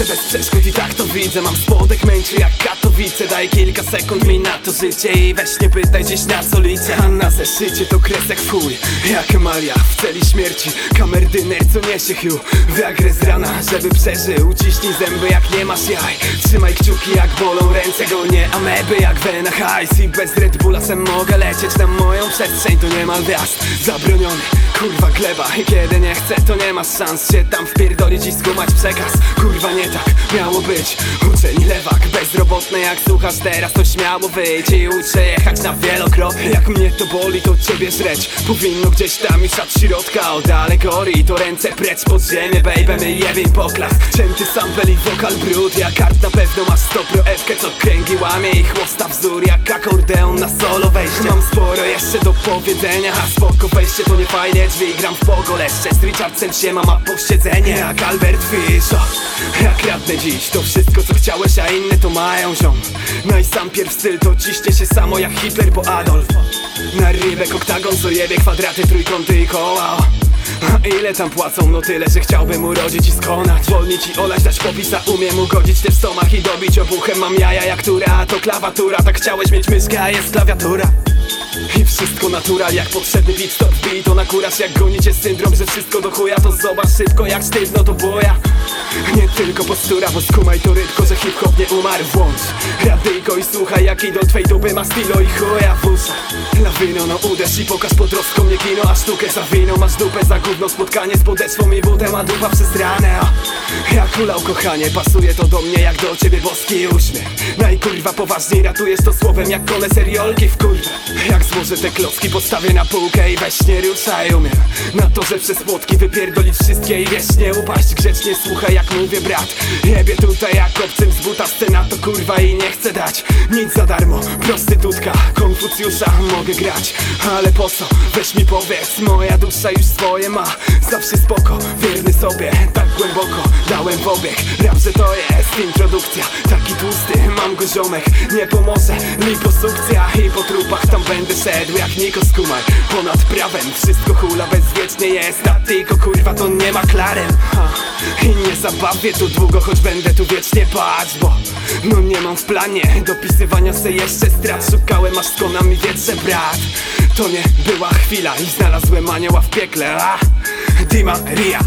lecę bez przeszkód i tak to widzę. Mam spodek męczy jak Katowice. Daj kilka sekund mi na to życie I weź nie pytaj gdzieś na co liczę A na zeszycie to kresek w chuj Jak Emalia w celi śmierci. Kamerdyner co niesie Hugh. Wiagrę z rana, żeby przeżył. Uciśnij zęby jak nie masz jaj. Trzymaj kciuki jak bolą ręce Golnie ameby jak wena I bez Red Bulla sem mogę lecieć na moją przestrzeń. To nie ma wjazd zabroniony Kurwa gleba. I kiedy nie chcę to nie ma szans się tam wpierdolić i skumać przekaz. Kurwa nie tak miało być. Uczeń lewak bezrobotny jak słuchasz teraz to śmiało wyjdź I uczę jechać na wielokrot Jak mnie to boli to ciebie żreć Powinno gdzieś tam już od środka od alegorii. To ręce precz pod ziemię baby my jebim poklas Cięty sample i wokal brud Jak kart na pewno masz stopro ewkę co kręgi łamie I chłosta wzór jak akordeon na solo wejście. Mam sporo jeszcze do powiedzenia A spoko wejście to nie fajnie drzwi. Gram w pogoleszcze z Richardem się ma posiedzenie Jak Albert Fish o, Jak radnę dziś. To wszystko co chciałeś a inne to mają ziom. No i sam pierw styl to ciśnie się samo jak Hitler po Adolf Na rybek oktagon co jebie kwadraty, trójkąty i koła. A ile tam płacą? No tyle, że chciałbym urodzić i skonać. Zwolnić i olać, dać popisa Umiem ugodzić ty w stomach i dobić obuchem. Mam jaja jak tura, to klawatura Tak chciałeś mieć myszkę, a jest klawiatura. I wszystko natural jak potrzebny pit stop wbij to na kurasz jak gonicie syndrom, że wszystko do chuja To zobacz szybko jak sztywno to boja Nie tylko postura, bo skumaj to rybko, że hip-hop nie umarł Włącz radyjko i słuchaj jak idol twej dupy ma stilo i chuja w uszach Lawino, no uderz i pokaż pod rostką nie kino, a sztukę za wino Masz dupę za gówno, spotkanie z podeszwą i butem, a dupa przez ranę hulał kochanie, pasuje to do mnie jak do ciebie boski uśmiech. Najkurwa poważniej ratujesz to słowem jak kole seriolki w kurwę Jak złożę te klocki postawię na półkę i weź nie ruszaj umiem Na to, że przez płotki wypierdolić wszystkie i wiesz nie upaść. Grzecznie Słuchaj jak mówię brat. Jebie tutaj jak obcym z buta scena to kurwa i nie chcę dać. Nic za darmo, prostytutka Konfucjusza mogę grać. Ale po co? Weź mi powiedz Moja dusza już swoje ma. Zawsze spoko, wierny sobie głęboko dałem w obieg. Rap, że to jest introdukcja Taki tłusty, mam go ziomek. Nie pomoże liposukcja I po trupach tam będę szedł jak Niko skumaj Ponad prawem wszystko hula bezwiecznie jest A tylko kurwa to nie ma klarem. Ha. I nie zabawię tu długo, choć będę tu wiecznie patrz Bo no nie mam w planie dopisywania se jeszcze strat. Szukałem aż skona mi wietrze brat. To nie była chwila i znalazłem anioła w piekle a? Di Maria,